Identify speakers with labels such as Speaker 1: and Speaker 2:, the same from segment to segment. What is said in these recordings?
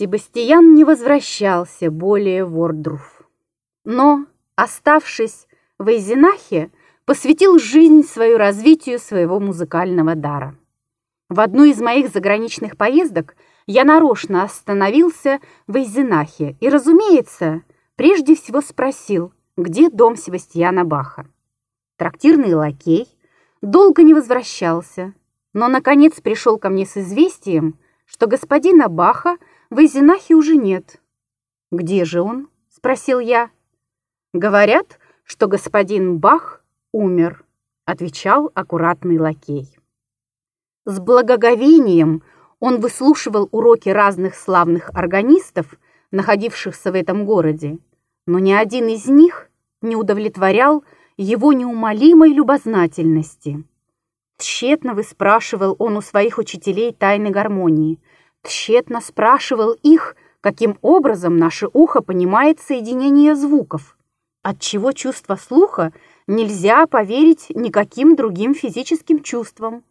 Speaker 1: Себастьян не возвращался более в Ордруф. Но, оставшись в Эйзенахе, посвятил жизнь свою развитию своего музыкального дара. В одну из моих заграничных поездок я нарочно остановился в Эйзенахе и, разумеется, прежде всего спросил, где дом Себастьяна Баха. Трактирный лакей долго не возвращался, но, наконец, пришел ко мне с известием, что господина Баха в Изинахе уже нет. «Где же он?» — спросил я. «Говорят, что господин Бах умер», — отвечал аккуратный лакей. С благоговением он выслушивал уроки разных славных органистов, находившихся в этом городе, но ни один из них не удовлетворял его неумолимой любознательности. Тщетно выспрашивал он у своих учителей тайны гармонии, тщетно спрашивал их, каким образом наше ухо понимает соединение звуков, отчего чувство слуха нельзя поверить никаким другим физическим чувствам,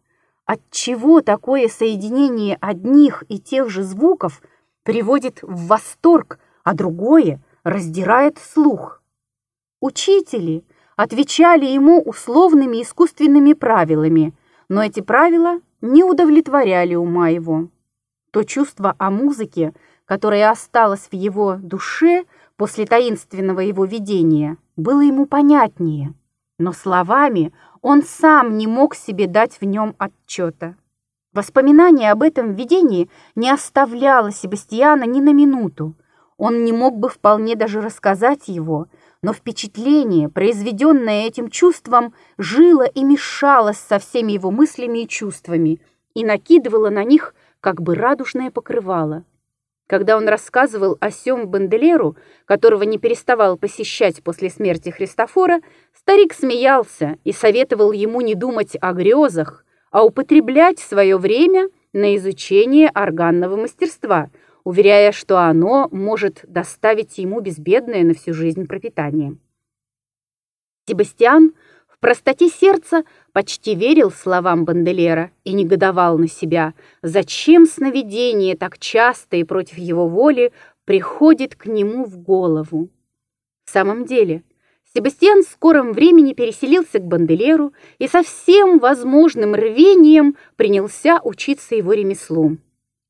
Speaker 1: отчего такое соединение одних и тех же звуков приводит в восторг, а другое раздирает слух. Учители отвечали ему условными искусственными правилами, но эти правила не удовлетворяли ума его. То чувство о музыке, которое осталось в его душе после таинственного его видения, было ему понятнее, но словами он сам не мог себе дать в нем отчета. Воспоминание об этом видении не оставляло Себастьяна ни на минуту. Он не мог бы вполне даже рассказать его, но впечатление, произведенное этим чувством, жило и мешалось со всеми его мыслями и чувствами и накидывало на них как бы радужное покрывало. Когда он рассказывал о сём Банделеру, которого не переставал посещать после смерти Христофора, старик смеялся и советовал ему не думать о грезах, а употреблять свое время на изучение органного мастерства, уверяя, что оно может доставить ему безбедное на всю жизнь пропитание. Себастьян в простоте сердца почти верил словам Банделера и негодовал на себя, зачем сновидение так часто и против его воли приходит к нему в голову. В самом деле, Себастьян в скором времени переселился к Банделеру и со всем возможным рвением принялся учиться его ремеслу,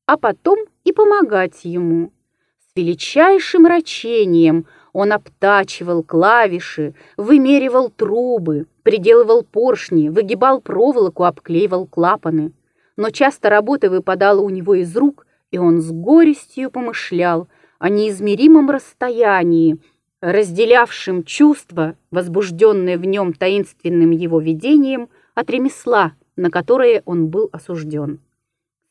Speaker 1: а потом и помогать ему. С величайшим рачением – он обтачивал клавиши, вымеривал трубы, приделывал поршни, выгибал проволоку, обклеивал клапаны. Но часто работа выпадала у него из рук, и он с горестью помышлял о неизмеримом расстоянии, разделявшем чувство, возбужденное в нем таинственным его видением, от ремесла, на которое он был осужден.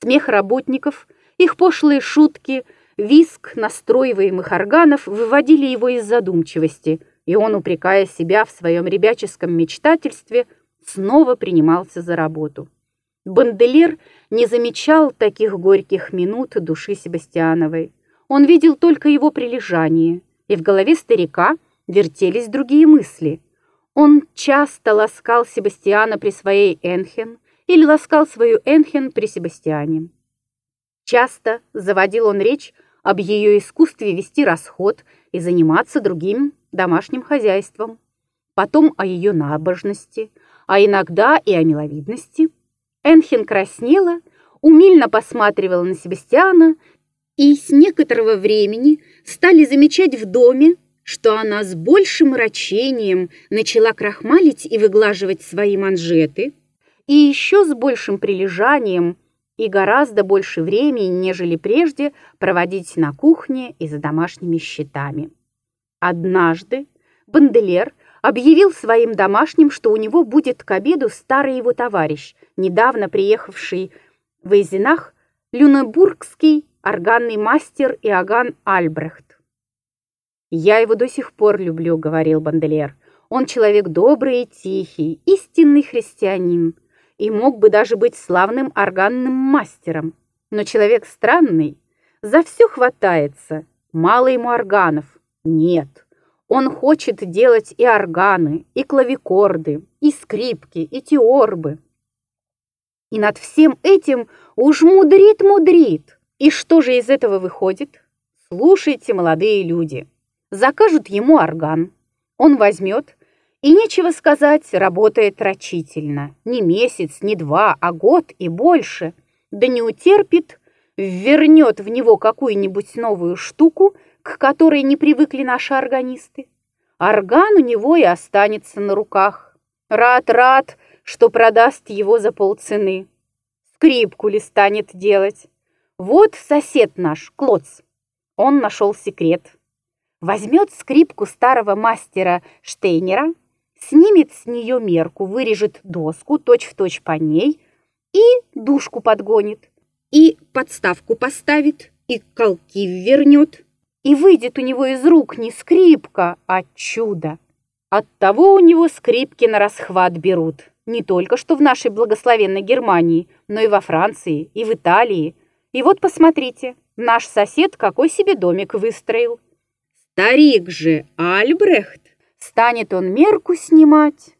Speaker 1: Смех работников, их пошлые шутки – Виск настроиваемых органов выводили его из задумчивости, и он, упрекая себя в своем ребяческом мечтательстве, снова принимался за работу. Банделер не замечал таких горьких минут души Себастьяновой. Он видел только его прилежание, и в голове старика вертелись другие мысли. Он часто ласкал Себастьяна при своей Энхен или ласкал свою Энхен при Себастьяне. Часто заводил он речь об ее искусстве вести расход и заниматься другим домашним хозяйством, потом о ее набожности, а иногда и о миловидности. Энхен краснела, умильно посматривала на Себастьяна и с некоторого времени стали замечать в доме, что она с большим рачением начала крахмалить и выглаживать свои манжеты, и еще с большим прилежанием – и гораздо больше времени, нежели прежде, проводить на кухне и за домашними счетами. Однажды Банделер объявил своим домашним, что у него будет к обеду старый его товарищ, недавно приехавший в Эйзенах, люнебургский органный мастер Иоганн Альбрехт. «Я его до сих пор люблю», — говорил Банделер. «Он человек добрый и тихий, истинный христианин» и мог бы даже быть славным органным мастером. Но человек странный, за все хватается, мало ему органов. Нет, он хочет делать и органы, и клавикорды, и скрипки, и теорбы. И над всем этим уж мудрит-мудрит. И что же из этого выходит? Слушайте, молодые люди. Закажут ему орган. Он возьмет, и нечего сказать, работает рачительно. Не месяц, не два, а год и больше. Да не утерпит, вернет в него какую-нибудь новую штуку, к которой не привыкли наши органисты. Орган у него и останется на руках. Рад-рад, что продаст его за полцены. Скрипку ли станет делать? Вот сосед наш, Клоц. Он нашел секрет. Возьмет скрипку старого мастера Штейнера, снимет с нее мерку, вырежет доску точь-в-точь точь по ней и душку подгонит, и подставку поставит, и колки вернет, и выйдет у него из рук не скрипка, а чудо. Оттого у него скрипки на расхват берут, не только что в нашей благословенной Германии, но и во Франции, и в Италии, и вот посмотрите, наш сосед какой себе домик выстроил. Старик же Альбрехт, станет он мерку снимать.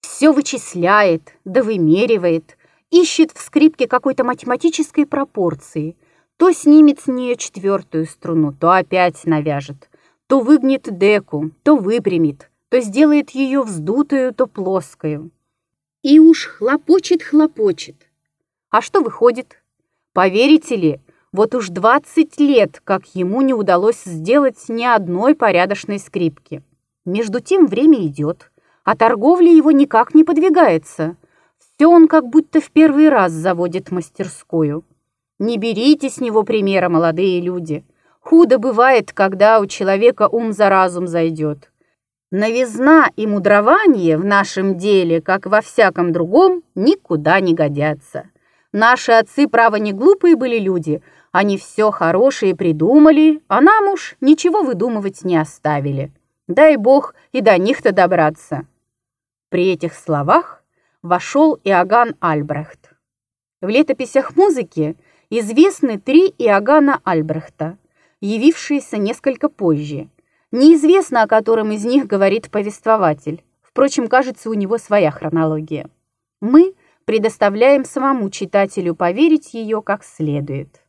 Speaker 1: Все вычисляет, да вымеривает, ищет в скрипке какой-то математической пропорции. То снимет с нее четвертую струну, то опять навяжет, то выгнет деку, то выпрямит, то сделает ее вздутую, то плоскую. И уж хлопочет-хлопочет. А что выходит? Поверите ли, вот уж 20 лет, как ему не удалось сделать ни одной порядочной скрипки. Между тем время идет, а торговля его никак не подвигается. Все он как будто в первый раз заводит мастерскую. Не берите с него примера, молодые люди. Худо бывает, когда у человека ум за разум зайдет. Новизна и мудрование в нашем деле, как во всяком другом, никуда не годятся. Наши отцы, право, не глупые были люди. Они все хорошее придумали, а нам уж ничего выдумывать не оставили. Дай бог и до них-то добраться. При этих словах вошел Иоганн Альбрехт. В летописях музыки известны три Иоганна Альбрехта, явившиеся несколько позже. Неизвестно, о котором из них говорит повествователь. Впрочем, кажется, у него своя хронология. Мы – предоставляем самому читателю поверить ее как следует.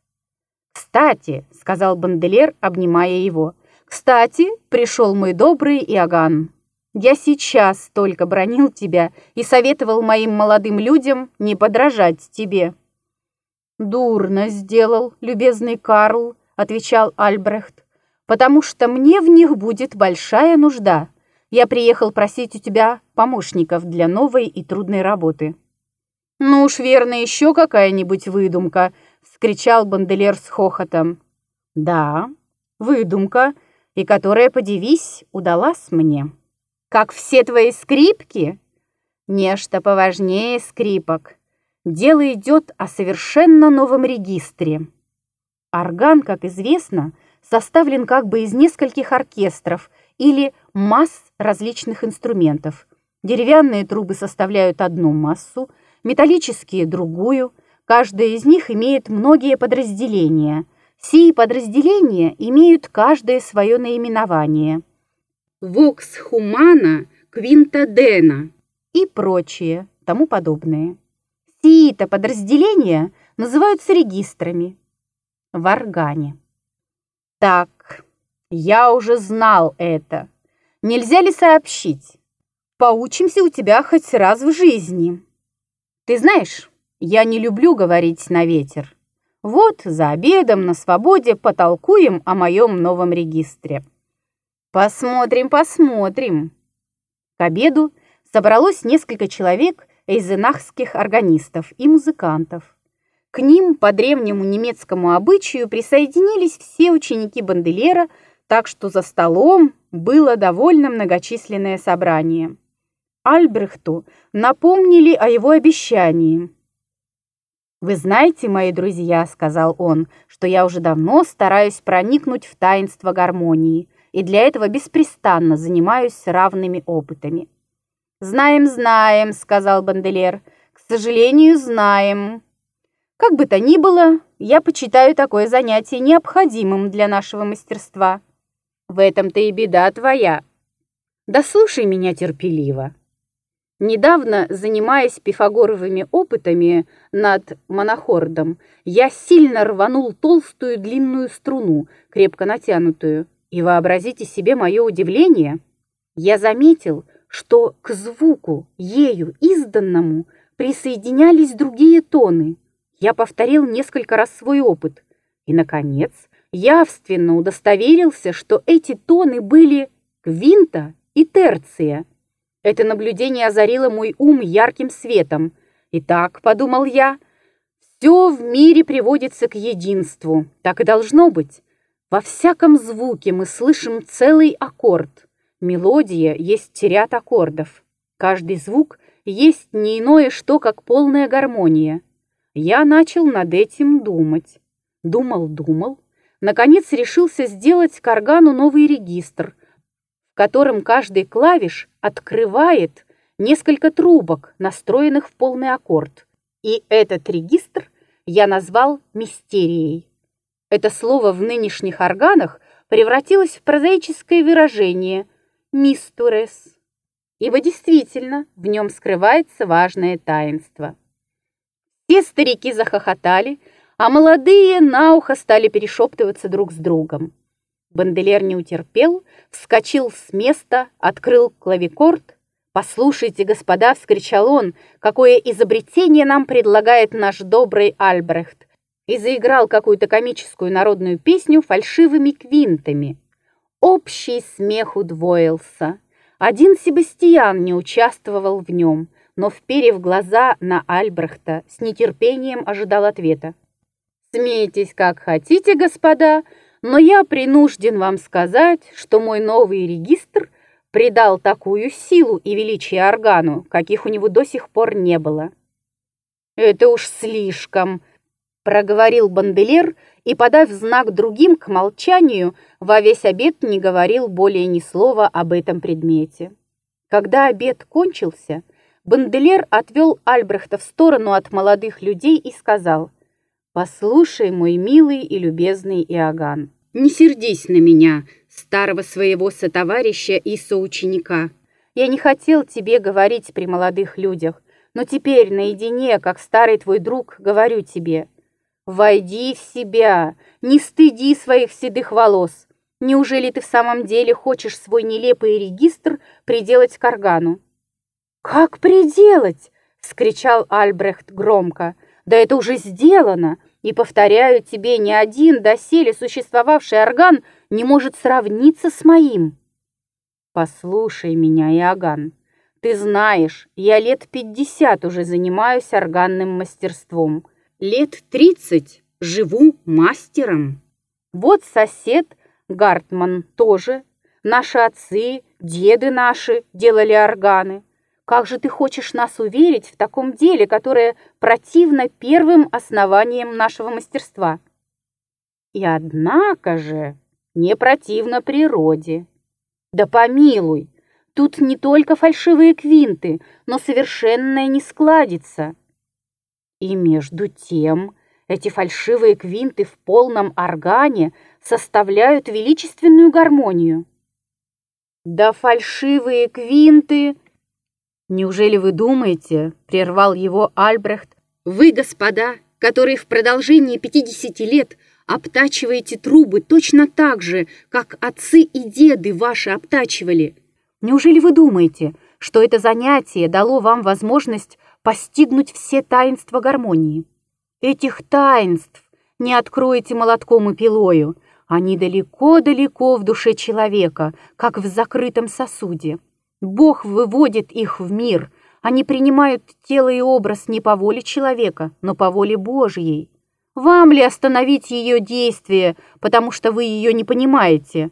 Speaker 1: «Кстати», — сказал Банделер, обнимая его, «кстати, пришел мой добрый Иоганн. Я сейчас только бронил тебя и советовал моим молодым людям не подражать тебе». «Дурно сделал, любезный Карл», — отвечал Альбрехт, «потому что мне в них будет большая нужда. Я приехал просить у тебя помощников для новой и трудной работы». «Ну уж верно, еще какая-нибудь выдумка!» — вскричал Банделер с хохотом. «Да, выдумка, и которая, подивись, удалась мне. Как все твои скрипки?» «Нечто поважнее скрипок. Дело идет о совершенно новом регистре. Орган, как известно, составлен как бы из нескольких оркестров или масс различных инструментов. Деревянные трубы составляют одну массу, металлические – другую. Каждая из них имеет многие подразделения. Сии подразделения имеют каждое свое наименование. Вокс хумана, квинта дена и прочее, тому подобное. Сии-то подразделения называются регистрами в органе. Так, я уже знал это. Нельзя ли сообщить? Поучимся у тебя хоть раз в жизни. Ты знаешь, я не люблю говорить на ветер. Вот за обедом на свободе потолкуем о моем новом регистре. Посмотрим, посмотрим. К обеду собралось несколько человек эйзенахских органистов и музыкантов. К ним по древнему немецкому обычаю присоединились все ученики Банделера, так что за столом было довольно многочисленное собрание. Альбрехту напомнили о его обещании. «Вы знаете, мои друзья, — сказал он, — что я уже давно стараюсь проникнуть в таинство гармонии, и для этого беспрестанно занимаюсь равными опытами». «Знаем, знаем, — сказал Банделер, — к сожалению, знаем. Как бы то ни было, я почитаю такое занятие необходимым для нашего мастерства. В этом-то и беда твоя. Да слушай меня терпеливо. Недавно, занимаясь пифагоровыми опытами над монохордом, я сильно рванул толстую длинную струну, крепко натянутую. И вообразите себе мое удивление. Я заметил, что к звуку, ею изданному, присоединялись другие тоны. Я повторил несколько раз свой опыт. И, наконец, явственно удостоверился, что эти тоны были квинта и терция. Это наблюдение озарило мой ум ярким светом. Итак, подумал я, все в мире приводится к единству. Так и должно быть. Во всяком звуке мы слышим целый аккорд. Мелодия есть ряд аккордов. Каждый звук есть не иное что, как полная гармония. Я начал над этим думать. Думал, думал. Наконец решился сделать к органу новый регистр, которым каждый клавиш открывает несколько трубок, настроенных в полный аккорд. И этот регистр я назвал мистерией. Это слово в нынешних органах превратилось в прозаическое выражение «мистурес», ибо действительно в нем скрывается важное таинство. Все старики захохотали, а молодые на ухо стали перешептываться друг с другом. Банделер не утерпел, вскочил с места, открыл клавикорд. «Послушайте, господа!» — вскричал он. «Какое изобретение нам предлагает наш добрый Альбрехт!» И заиграл какую-то комическую народную песню фальшивыми квинтами. Общий смех удвоился. Один Себастьян не участвовал в нем, но, вперев глаза на Альбрехта, с нетерпением ожидал ответа. «Смейтесь, как хотите, господа!» Но я принужден вам сказать, что мой новый регистр придал такую силу и величие органу, каких у него до сих пор не было. «Это уж слишком», — проговорил Банделер и, подав знак другим к молчанию, во весь обед не говорил более ни слова об этом предмете. Когда обед кончился, Банделер отвел Альбрехта в сторону от молодых людей и сказал — «Послушай, мой милый и любезный Иоганн, не сердись на меня, старого своего сотоварища и соученика. Я не хотел тебе говорить при молодых людях, но теперь наедине, как старый твой друг, говорю тебе, войди в себя, не стыди своих седых волос. Неужели ты в самом деле хочешь свой нелепый регистр приделать к органу?» «Как приделать?» — вскричал Альбрехт громко. «Да это уже сделано! И, повторяю тебе, ни один доселе существовавший орган не может сравниться с моим. Послушай меня, Иоганн. Ты знаешь, я лет пятьдесят уже занимаюсь органным мастерством. Лет тридцать живу мастером. Вот сосед Гартман тоже. Наши отцы, деды наши делали органы. Как же ты хочешь нас уверить в таком деле, которое противно первым основаниям нашего мастерства? И однако же не противно природе. Да помилуй, тут не только фальшивые квинты, но совершенная нескладица. И между тем эти фальшивые квинты в полном органе составляют величественную гармонию. Да фальшивые квинты «Неужели вы думаете, — прервал его Альбрехт, — вы, господа, которые в продолжении 50 лет обтачиваете трубы точно так же, как отцы и деды ваши обтачивали, неужели вы думаете, что это занятие дало вам возможность постигнуть все таинства гармонии? Этих таинств не откроете молотком и пилою, они далеко-далеко в душе человека, как в закрытом сосуде. Бог выводит их в мир. Они принимают тело и образ не по воле человека, но по воле Божьей. Вам ли остановить ее действие, потому что вы ее не понимаете?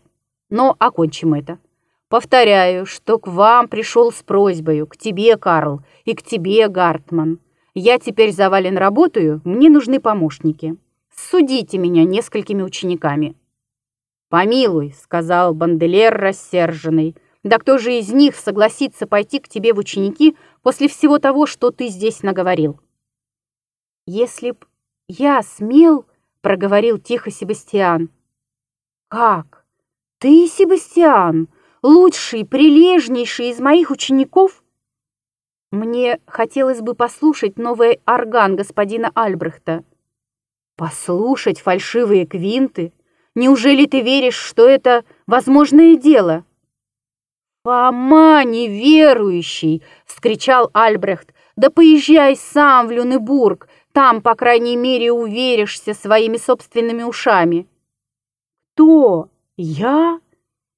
Speaker 1: Но окончим это. Повторяю, что к вам пришел с просьбой, к тебе, Карл, и к тебе, Гартман. Я теперь завален работаю, мне нужны помощники. Судите меня несколькими учениками. «Помилуй», — сказал Банделер рассерженный, — да кто же из них согласится пойти к тебе в ученики после всего того, что ты здесь наговорил? Если б я смел, — проговорил тихо Себастьян. Как? Ты, Себастьян, лучший, прилежнейший из моих учеников? Мне хотелось бы послушать новый орган господина Альбрехта. Послушать фальшивые квинты? Неужели ты веришь, что это возможное дело? «Фома неверующий!» — вскричал Альбрехт. «Да поезжай сам в Люнебург, там, по крайней мере, уверишься своими собственными ушами». «Кто? Я?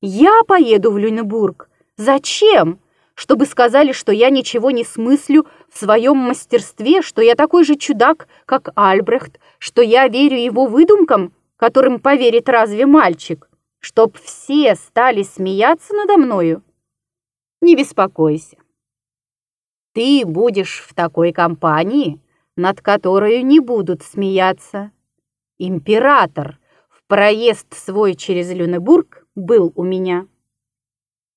Speaker 1: Я поеду в Люнебург? Зачем? Чтобы сказали, что я ничего не смыслю в своем мастерстве, что я такой же чудак, как Альбрехт, что я верю его выдумкам, которым поверит разве мальчик, чтоб все стали смеяться надо мною? Не беспокойся. Ты будешь в такой компании, над которой не будут смеяться. Император в проезд свой через Люнебург был у меня.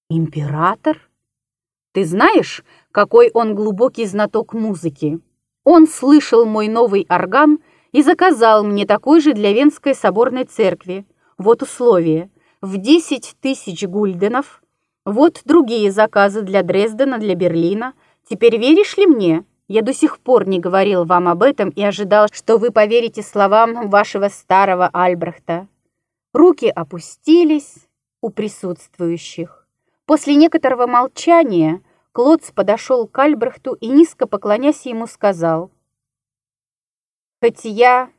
Speaker 1: Император? Ты знаешь, какой он глубокий знаток музыки? Он слышал мой новый орган и заказал мне такой же для Венской соборной церкви. Вот условие. В 10 тысяч гульденов. Вот другие заказы для Дрездена, для Берлина. Теперь веришь ли мне? Я до сих пор не говорил вам об этом и ожидал, что вы поверите словам вашего старого Альбрехта. Руки опустились у присутствующих. После некоторого молчания Клодс подошел к Альбрехту и, низко поклонясь ему, сказал, «Хоть я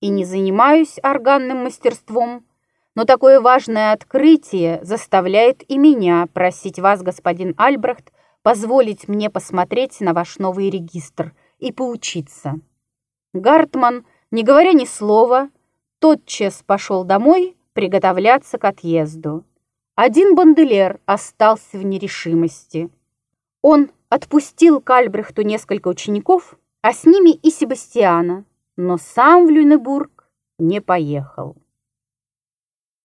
Speaker 1: и не занимаюсь органным мастерством, но такое важное открытие заставляет и меня просить вас, господин Альбрехт, позволить мне посмотреть на ваш новый регистр и поучиться. Гартман, не говоря ни слова, тотчас пошел домой приготовляться к отъезду. Один банделер остался в нерешимости. Он отпустил к Альбрехту несколько учеников, а с ними и Себастьяна, но сам в Люнебург не поехал.